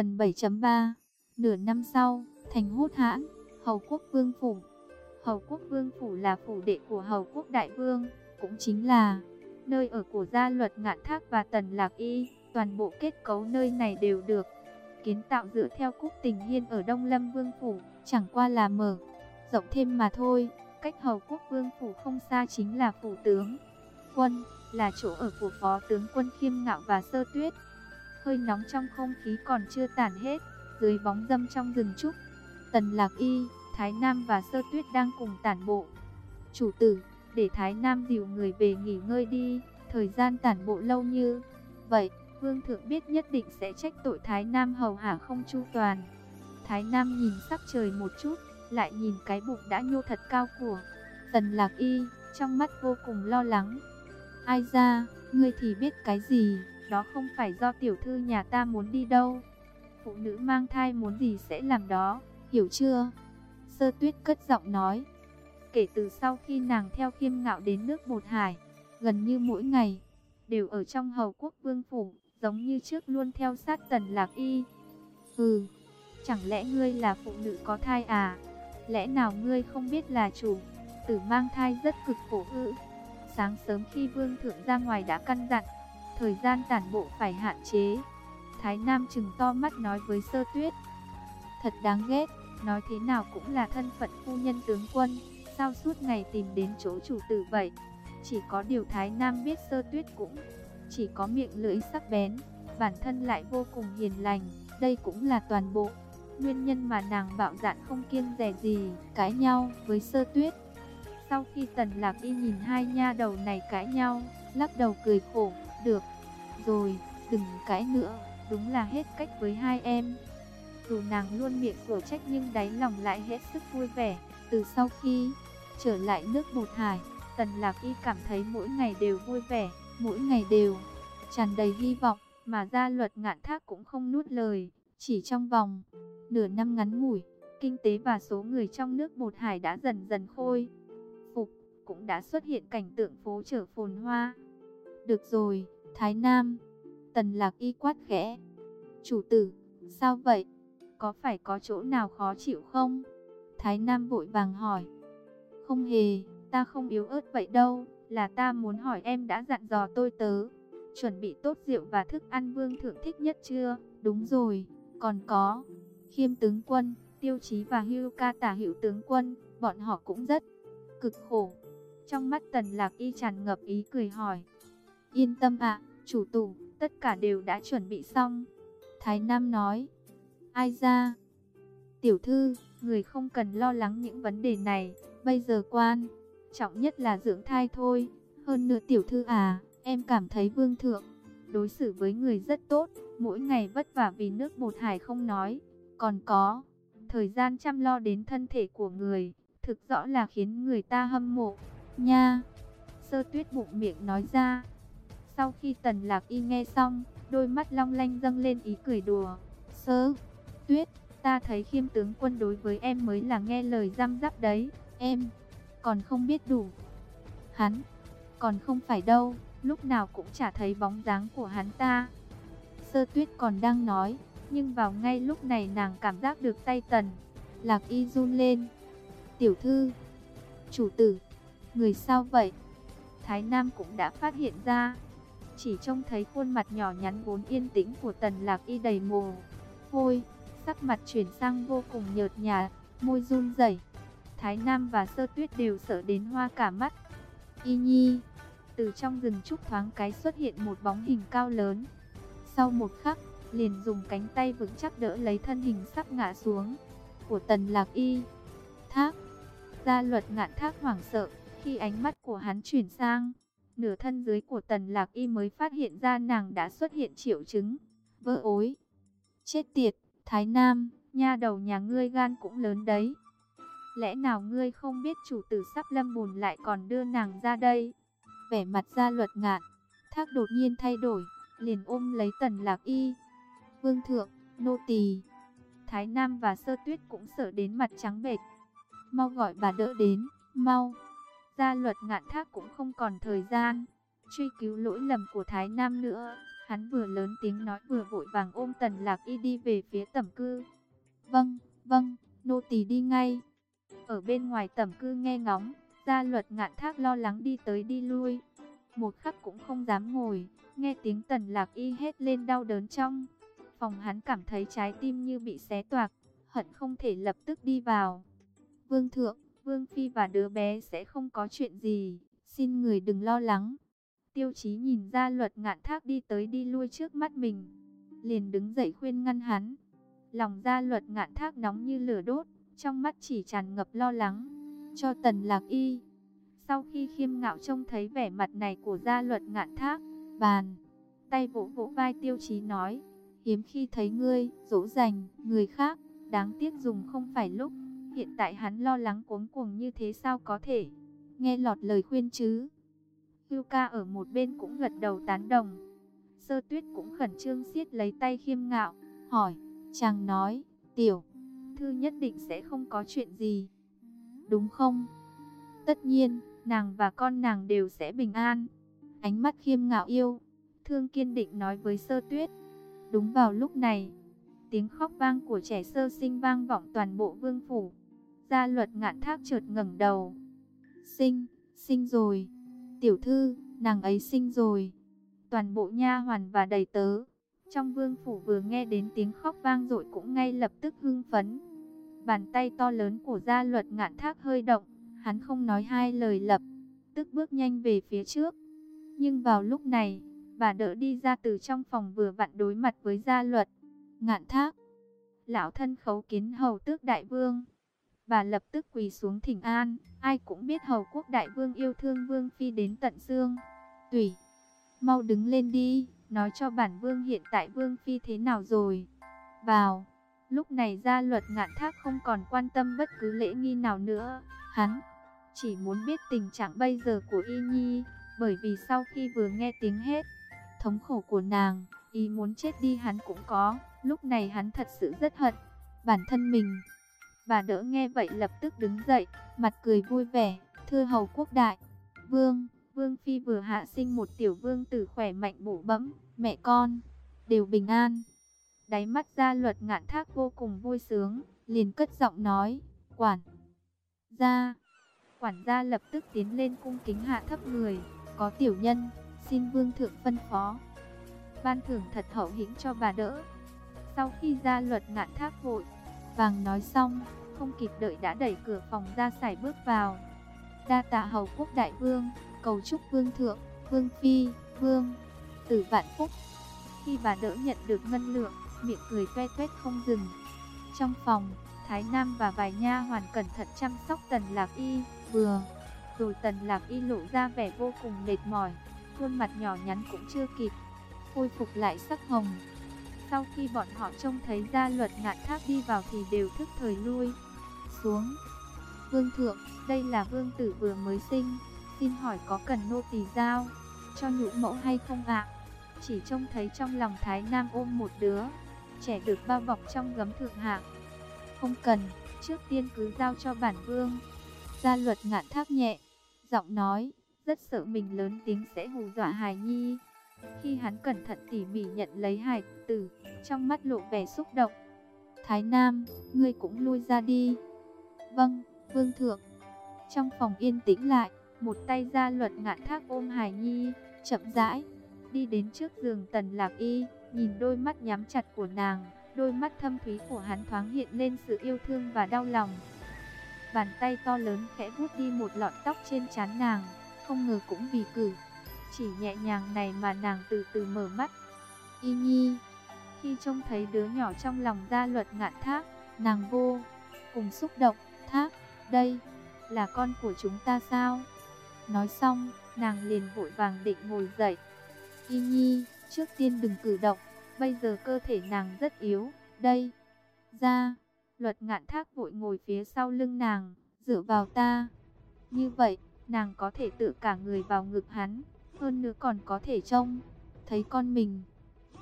Phần 7.3 Nửa năm sau, thành hốt hãn, Hầu Quốc Vương Phủ Hầu Quốc Vương Phủ là phủ đệ của Hầu Quốc Đại Vương, cũng chính là nơi ở của gia luật ngạn thác và tần lạc y. Toàn bộ kết cấu nơi này đều được kiến tạo dựa theo cúc tình hiên ở Đông Lâm Vương Phủ, chẳng qua là mở, rộng thêm mà thôi. Cách Hầu Quốc Vương Phủ không xa chính là Phủ Tướng Quân, là chỗ ở của Phó Tướng Quân Khiêm Ngạo và Sơ Tuyết. Hơi nóng trong không khí còn chưa tản hết, dưới bóng dâm trong rừng trúc. Tần Lạc Y, Thái Nam và Sơ Tuyết đang cùng tản bộ. Chủ tử, để Thái Nam dìu người về nghỉ ngơi đi, thời gian tản bộ lâu như vậy, Vương Thượng biết nhất định sẽ trách tội Thái Nam hầu hạ không chu toàn. Thái Nam nhìn sắc trời một chút, lại nhìn cái bụng đã nhô thật cao của Tần Lạc Y, trong mắt vô cùng lo lắng. Ai ra, ngươi thì biết cái gì, đó không phải do tiểu thư nhà ta muốn đi đâu. Phụ nữ mang thai muốn gì sẽ làm đó, hiểu chưa? Sơ tuyết cất giọng nói. Kể từ sau khi nàng theo khiêm ngạo đến nước Bột Hải, gần như mỗi ngày, đều ở trong hầu quốc vương phủ, giống như trước luôn theo sát tần lạc y. Ừ, chẳng lẽ ngươi là phụ nữ có thai à? Lẽ nào ngươi không biết là chủ, tử mang thai rất cực khổ ư? Sáng sớm khi vương thượng ra ngoài đã căn dặn, thời gian tản bộ phải hạn chế. Thái Nam chừng to mắt nói với sơ tuyết. Thật đáng ghét, nói thế nào cũng là thân phận phu nhân tướng quân, sao suốt ngày tìm đến chỗ chủ tử vậy? Chỉ có điều Thái Nam biết sơ tuyết cũng chỉ có miệng lưỡi sắc bén, bản thân lại vô cùng hiền lành, đây cũng là toàn bộ. Nguyên nhân mà nàng bạo dạn không kiêng dè gì, cãi nhau với sơ tuyết. Sau khi tần lạc y nhìn hai nha đầu này cãi nhau, lắc đầu cười khổ, được, rồi, đừng cãi nữa, đúng là hết cách với hai em. Dù nàng luôn miệng cổ trách nhưng đáy lòng lại hết sức vui vẻ, từ sau khi trở lại nước bột hải, tần lạc y cảm thấy mỗi ngày đều vui vẻ, mỗi ngày đều tràn đầy hy vọng, mà gia luật ngạn thác cũng không nuốt lời, chỉ trong vòng nửa năm ngắn ngủi, kinh tế và số người trong nước bột hải đã dần dần khôi phục, cũng đã xuất hiện cảnh tượng phố chợ phồn hoa. Được rồi, Thái Nam, Tần Lạc Y quát khẽ. Chủ tử, sao vậy? Có phải có chỗ nào khó chịu không? Thái Nam vội vàng hỏi. Không hề, ta không yếu ớt vậy đâu là ta muốn hỏi em đã dặn dò tôi tớ. Chuẩn bị tốt rượu và thức ăn vương thượng thích nhất chưa? Đúng rồi, còn có. Khiêm tướng quân, tiêu chí và hưu ca tả hiệu tướng quân, bọn họ cũng rất cực khổ. Trong mắt tần lạc y tràn ngập ý cười hỏi. Yên tâm ạ, chủ tủ, tất cả đều đã chuẩn bị xong. Thái Nam nói. Ai ra? Tiểu thư, người không cần lo lắng những vấn đề này. Bây giờ quan trọng nhất là dưỡng thai thôi. Hơn nữa tiểu thư à, em cảm thấy vương thượng đối xử với người rất tốt, mỗi ngày vất vả vì nước bột hải không nói, còn có thời gian chăm lo đến thân thể của người, thực rõ là khiến người ta hâm mộ. Nha, sơ tuyết bụng miệng nói ra. Sau khi tần lạc y nghe xong, đôi mắt long lanh dâng lên ý cười đùa. Sơ, tuyết, ta thấy khiêm tướng quân đối với em mới là nghe lời răm rắp đấy, em còn không biết đủ. Hắn, còn không phải đâu, lúc nào cũng chả thấy bóng dáng của hắn ta. Sơ tuyết còn đang nói, nhưng vào ngay lúc này nàng cảm giác được tay tần. Lạc y run lên. Tiểu thư, chủ tử, người sao vậy? Thái Nam cũng đã phát hiện ra. Chỉ trông thấy khuôn mặt nhỏ nhắn vốn yên tĩnh của tần lạc y đầy mồ. Hôi, sắc mặt chuyển sang vô cùng nhợt nhạt, môi run rẩy. Thái Nam và Sơ Tuyết đều sợ đến hoa cả mắt. Y Nhi, từ trong rừng trúc thoáng cái xuất hiện một bóng hình cao lớn. Sau một khắc, liền dùng cánh tay vững chắc đỡ lấy thân hình sắp ngã xuống của Tần Lạc Y. Thác, gia luật ngạn thác hoảng sợ khi ánh mắt của hắn chuyển sang. Nửa thân dưới của Tần Lạc Y mới phát hiện ra nàng đã xuất hiện triệu chứng, vỡ ối. Chết tiệt, Thái Nam, nha đầu nhà ngươi gan cũng lớn đấy. Lẽ nào ngươi không biết chủ tử sắp lâm bùn lại còn đưa nàng ra đây? Vẻ mặt ra luật ngạn, thác đột nhiên thay đổi, liền ôm lấy tần lạc y. Vương thượng, nô tỳ Thái Nam và sơ tuyết cũng sợ đến mặt trắng bệch. Mau gọi bà đỡ đến, mau. Gia luật ngạn thác cũng không còn thời gian. Truy cứu lỗi lầm của Thái Nam nữa. Hắn vừa lớn tiếng nói vừa vội vàng ôm Tần Lạc Y đi về phía tẩm cư. Vâng, vâng, nô tỳ đi ngay. Ở bên ngoài tẩm cư nghe ngóng, gia luật ngạn thác lo lắng đi tới đi lui. Một khắc cũng không dám ngồi, nghe tiếng Tần Lạc Y hết lên đau đớn trong. Phòng hắn cảm thấy trái tim như bị xé toạc, hận không thể lập tức đi vào. Vương thượng, Vương Phi và đứa bé sẽ không có chuyện gì, xin người đừng lo lắng. Tiêu chí nhìn ra luật ngạn thác đi tới đi lui trước mắt mình. Liền đứng dậy khuyên ngăn hắn. Lòng ra luật ngạn thác nóng như lửa đốt, trong mắt chỉ tràn ngập lo lắng. Cho tần lạc y. Sau khi khiêm ngạo trông thấy vẻ mặt này của gia luật ngạn thác, bàn, tay vỗ vỗ vai tiêu chí nói. Hiếm khi thấy ngươi, dỗ dành, người khác, đáng tiếc dùng không phải lúc. Hiện tại hắn lo lắng cuống cuồng như thế sao có thể. Nghe lọt lời khuyên chứ. Hưu ca ở một bên cũng gật đầu tán đồng. Sơ tuyết cũng khẩn trương siết lấy tay khiêm ngạo, hỏi, chàng nói, tiểu, thư nhất định sẽ không có chuyện gì. Đúng không? Tất nhiên, nàng và con nàng đều sẽ bình an. Ánh mắt khiêm ngạo yêu, thương kiên định nói với sơ tuyết. Đúng vào lúc này, tiếng khóc vang của trẻ sơ sinh vang vọng toàn bộ vương phủ. Gia luật ngạn thác chợt ngẩng đầu. Sinh, sinh rồi. Tiểu thư, nàng ấy sinh rồi. Toàn bộ nha hoàn và đầy tớ. Trong vương phủ vừa nghe đến tiếng khóc vang dội cũng ngay lập tức hưng phấn. Bàn tay to lớn của gia luật ngạn thác hơi động. Hắn không nói hai lời lập. Tức bước nhanh về phía trước. Nhưng vào lúc này, bà đỡ đi ra từ trong phòng vừa vặn đối mặt với gia luật. Ngạn thác. Lão thân khấu kiến hầu tước đại vương. Bà lập tức quỳ xuống thỉnh an, ai cũng biết hầu quốc đại vương yêu thương vương phi đến tận xương. Tùy, mau đứng lên đi, nói cho bản vương hiện tại vương phi thế nào rồi. Vào, lúc này gia luật ngạn thác không còn quan tâm bất cứ lễ nghi nào nữa, hắn chỉ muốn biết tình trạng bây giờ của Y Nhi, bởi vì sau khi vừa nghe tiếng hết, thống khổ của nàng, ý muốn chết đi hắn cũng có, lúc này hắn thật sự rất hận bản thân mình. Bà đỡ nghe vậy lập tức đứng dậy, mặt cười vui vẻ, thưa hầu quốc đại. Vương, Vương Phi vừa hạ sinh một tiểu vương tử khỏe mạnh bổ bẫm, mẹ con, đều bình an. Đáy mắt ra luật ngạn thác vô cùng vui sướng, liền cất giọng nói, quản gia. Quản gia lập tức tiến lên cung kính hạ thấp người, có tiểu nhân, xin vương thượng phân phó. Ban thưởng thật hậu hĩnh cho bà đỡ. Sau khi ra luật ngạn thác vội, vàng nói xong, không kịp đợi đã đẩy cửa phòng ra sải bước vào. Đa tạ hầu quốc đại vương, cầu chúc vương thượng, vương phi, vương, tử vạn phúc. Khi bà đỡ nhận được ngân lượng, miệng cười toe toét không dừng. Trong phòng, Thái Nam và vài nha hoàn cẩn thận chăm sóc Tần Lạc Y, vừa rồi Tần Lạc Y lộ ra vẻ vô cùng mệt mỏi, khuôn mặt nhỏ nhắn cũng chưa kịp khôi phục lại sắc hồng. Sau khi bọn họ trông thấy gia luật ngạn thác đi vào thì đều thức thời lui xuống. Vương thượng, đây là vương tử vừa mới sinh, xin hỏi có cần nô tỳ giao cho nhũ mẫu hay không ạ? Chỉ trông thấy trong lòng Thái Nam ôm một đứa, trẻ được bao bọc trong gấm thượng hạng. Không cần, trước tiên cứ giao cho bản vương. Gia luật ngạn thác nhẹ, giọng nói, rất sợ mình lớn tiếng sẽ hù dọa hài nhi. Khi hắn cẩn thận tỉ mỉ nhận lấy hài tử, trong mắt lộ vẻ xúc động. Thái Nam, ngươi cũng lui ra đi. Vâng, Vương Thượng. Trong phòng yên tĩnh lại, một tay ra luật ngạn thác ôm Hải Nhi, chậm rãi, đi đến trước giường Tần Lạc Y, nhìn đôi mắt nhắm chặt của nàng, đôi mắt thâm thúy của hắn thoáng hiện lên sự yêu thương và đau lòng. Bàn tay to lớn khẽ vuốt đi một lọn tóc trên trán nàng, không ngờ cũng vì cử. Chỉ nhẹ nhàng này mà nàng từ từ mở mắt. Y Nhi, khi trông thấy đứa nhỏ trong lòng gia luật ngạn thác, nàng vô cùng xúc động thác, đây, là con của chúng ta sao? Nói xong, nàng liền vội vàng định ngồi dậy. Y Nhi, trước tiên đừng cử động, bây giờ cơ thể nàng rất yếu, đây. Ra, luật ngạn thác vội ngồi phía sau lưng nàng, dựa vào ta. Như vậy, nàng có thể tự cả người vào ngực hắn, hơn nữa còn có thể trông, thấy con mình.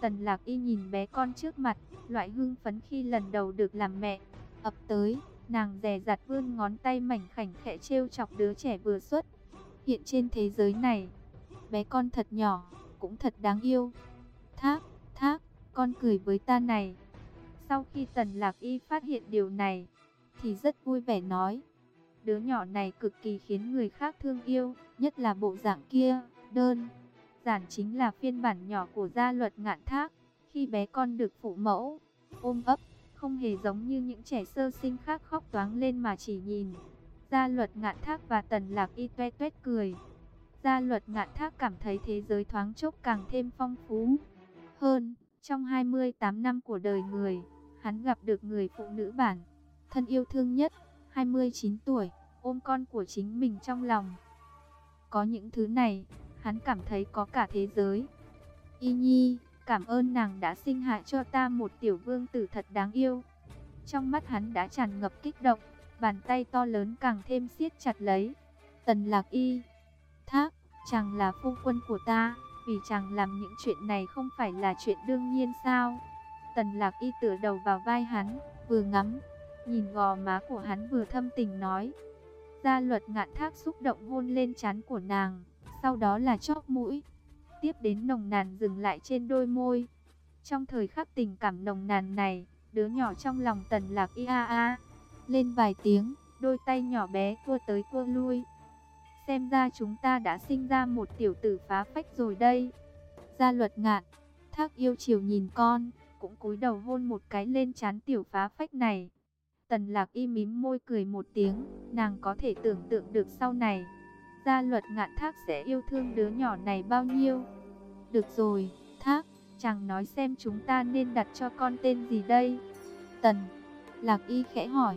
Tần lạc y nhìn bé con trước mặt, loại hưng phấn khi lần đầu được làm mẹ, ập tới. Nàng dè dặt vươn ngón tay mảnh khảnh khẽ trêu chọc đứa trẻ vừa xuất. Hiện trên thế giới này, bé con thật nhỏ, cũng thật đáng yêu. Thác, thác, con cười với ta này. Sau khi Tần Lạc Y phát hiện điều này, thì rất vui vẻ nói. Đứa nhỏ này cực kỳ khiến người khác thương yêu, nhất là bộ dạng kia, đơn. Giản chính là phiên bản nhỏ của gia luật ngạn thác, khi bé con được phụ mẫu, ôm ấp, không hề giống như những trẻ sơ sinh khác khóc toáng lên mà chỉ nhìn. Gia luật ngạn thác và tần lạc y tuét tuét cười. Gia luật ngạn thác cảm thấy thế giới thoáng chốc càng thêm phong phú hơn. Trong 28 năm của đời người, hắn gặp được người phụ nữ bản, thân yêu thương nhất, 29 tuổi, ôm con của chính mình trong lòng. Có những thứ này, hắn cảm thấy có cả thế giới. Y Nhi, cảm ơn nàng đã sinh hạ cho ta một tiểu vương tử thật đáng yêu. Trong mắt hắn đã tràn ngập kích động, bàn tay to lớn càng thêm siết chặt lấy. Tần Lạc Y, Thác, chàng là phu quân của ta, vì chàng làm những chuyện này không phải là chuyện đương nhiên sao? Tần Lạc Y tựa đầu vào vai hắn, vừa ngắm, nhìn gò má của hắn vừa thâm tình nói. Gia luật ngạn thác xúc động hôn lên trán của nàng, sau đó là chóp mũi. Tiếp đến nồng nàn dừng lại trên đôi môi. Trong thời khắc tình cảm nồng nàn này, đứa nhỏ trong lòng tần lạc ia a lên vài tiếng, đôi tay nhỏ bé cua tới cua lui. Xem ra chúng ta đã sinh ra một tiểu tử phá phách rồi đây. Gia luật ngạn, thác yêu chiều nhìn con, cũng cúi đầu hôn một cái lên chán tiểu phá phách này. Tần lạc y mím môi cười một tiếng, nàng có thể tưởng tượng được sau này. Gia luật ngạn thác sẽ yêu thương đứa nhỏ này bao nhiêu. Được rồi, thác, chàng nói xem chúng ta nên đặt cho con tên gì đây? Tần, lạc y khẽ hỏi.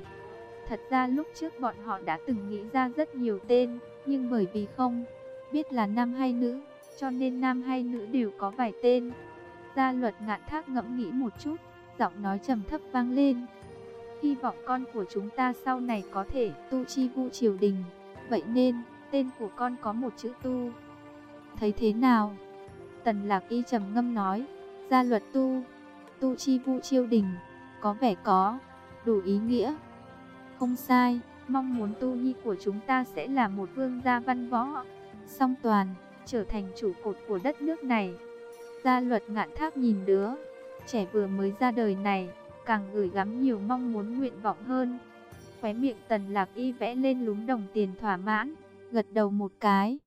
Thật ra lúc trước bọn họ đã từng nghĩ ra rất nhiều tên, nhưng bởi vì không biết là nam hay nữ, cho nên nam hay nữ đều có vài tên. Gia luật ngạn thác ngẫm nghĩ một chút, giọng nói trầm thấp vang lên. Hy vọng con của chúng ta sau này có thể tu chi vu triều đình, vậy nên tên của con có một chữ tu. Thấy thế nào? Tần lạc y trầm ngâm nói, gia luật tu, tu chi vu chiêu đình, có vẻ có, đủ ý nghĩa. Không sai, mong muốn tu nhi của chúng ta sẽ là một vương gia văn võ, song toàn, trở thành chủ cột của đất nước này. Gia luật ngạn thác nhìn đứa, trẻ vừa mới ra đời này, càng gửi gắm nhiều mong muốn nguyện vọng hơn. Khóe miệng tần lạc y vẽ lên lúng đồng tiền thỏa mãn, gật đầu một cái.